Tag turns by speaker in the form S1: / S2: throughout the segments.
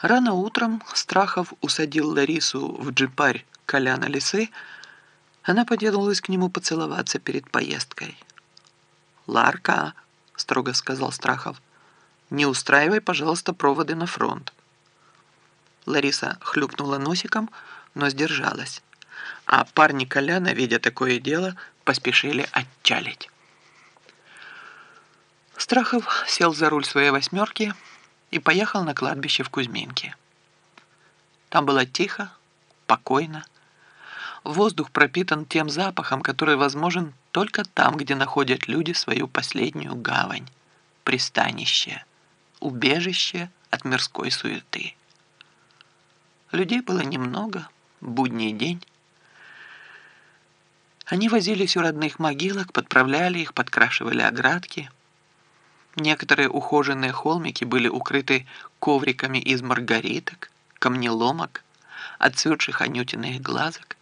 S1: Рано утром Страхов усадил Ларису в джипарь Коляна Лисы. Она подернулась к нему поцеловаться перед поездкой. «Ларка», — строго сказал Страхов, — «не устраивай, пожалуйста, проводы на фронт». Лариса хлюпнула носиком, но сдержалась. А парни Коляна, видя такое дело, поспешили отчалить. Страхов сел за руль своей восьмерки и поехал на кладбище в Кузьминке. Там было тихо, покойно. Воздух пропитан тем запахом, который возможен только там, где находят люди свою последнюю гавань, пристанище, убежище от мирской суеты. Людей было немного, будний день. Они возились у родных могилок, подправляли их, подкрашивали оградки – Некоторые ухоженные холмики были укрыты ковриками из маргариток, камнеломок, отцветших анютиных глазок.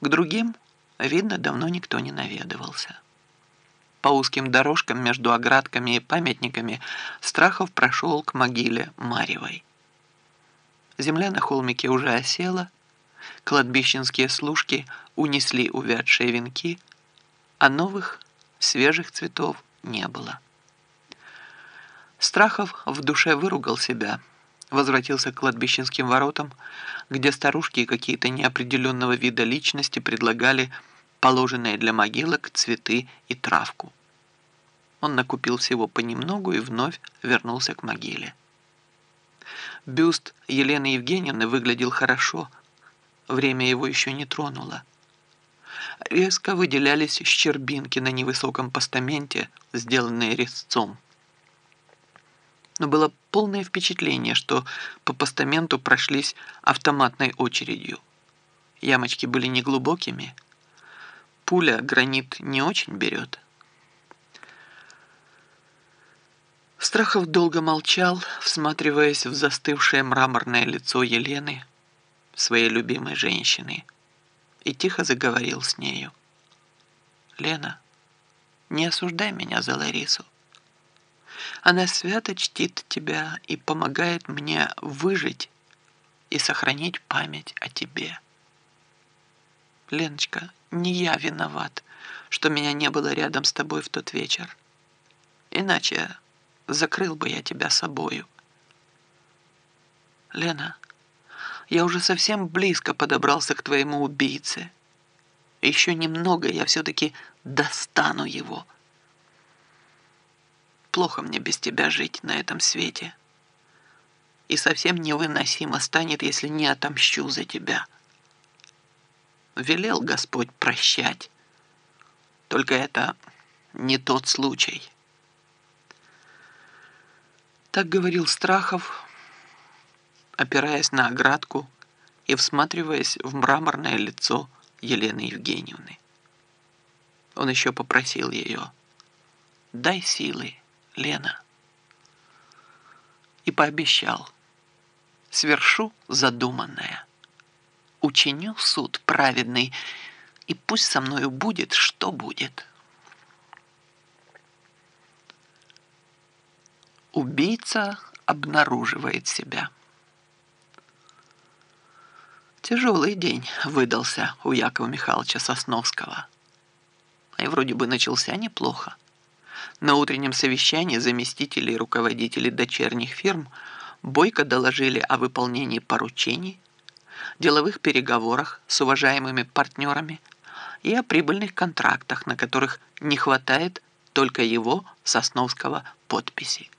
S1: К другим, видно, давно никто не наведывался. По узким дорожкам между оградками и памятниками Страхов прошел к могиле Марьевой. Земля на холмике уже осела, кладбищенские служки унесли увядшие венки, а новых, свежих цветов не было. Страхов в душе выругал себя, возвратился к кладбищенским воротам, где старушки и какие-то неопределенного вида личности предлагали положенные для могилок цветы и травку. Он накупил всего понемногу и вновь вернулся к могиле. Бюст Елены Евгеньевны выглядел хорошо, время его еще не тронуло. Резко выделялись щербинки на невысоком постаменте, сделанные резцом но было полное впечатление, что по постаменту прошлись автоматной очередью. Ямочки были неглубокими. Пуля гранит не очень берет. Страхов долго молчал, всматриваясь в застывшее мраморное лицо Елены, своей любимой женщины, и тихо заговорил с нею. «Лена, не осуждай меня за Ларису. Она свято чтит тебя и помогает мне выжить и сохранить память о тебе. Леночка, не я виноват, что меня не было рядом с тобой в тот вечер. Иначе закрыл бы я тебя собою. Лена, я уже совсем близко подобрался к твоему убийце. Еще немного, я все-таки достану его. Плохо мне без тебя жить на этом свете. И совсем невыносимо станет, если не отомщу за тебя. Велел Господь прощать. Только это не тот случай. Так говорил Страхов, опираясь на оградку и всматриваясь в мраморное лицо Елены Евгеньевны. Он еще попросил ее, дай силы, Лена. И пообещал, свершу задуманное, учиню суд праведный, и пусть со мною будет, что будет. Убийца обнаруживает себя. Тяжелый день выдался у Якова Михайловича Сосновского. И вроде бы начался неплохо. На утреннем совещании заместители и руководители дочерних фирм бойко доложили о выполнении поручений, деловых переговорах с уважаемыми партнерами и о прибыльных контрактах, на которых не хватает только его, Сосновского, подписи.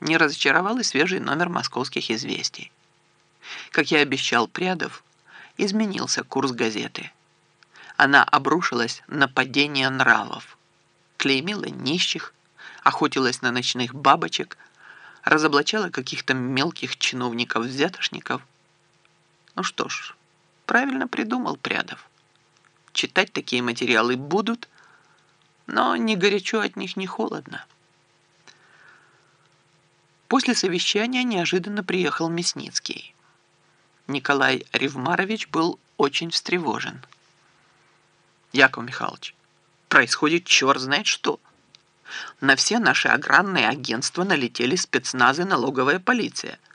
S1: Не разочаровал и свежий номер московских известий. Как я обещал Прядов, изменился курс газеты. Она обрушилась на падение нравов клеймила нищих, охотилась на ночных бабочек, разоблачала каких-то мелких чиновников-взятошников. Ну что ж, правильно придумал Прядов. Читать такие материалы будут, но ни горячо от них, ни холодно. После совещания неожиданно приехал Мясницкий. Николай Ревмарович был очень встревожен. Яков Михайлович, происходит черт знает что. На все наши аграрные агентства налетели спецназы налоговая полиция –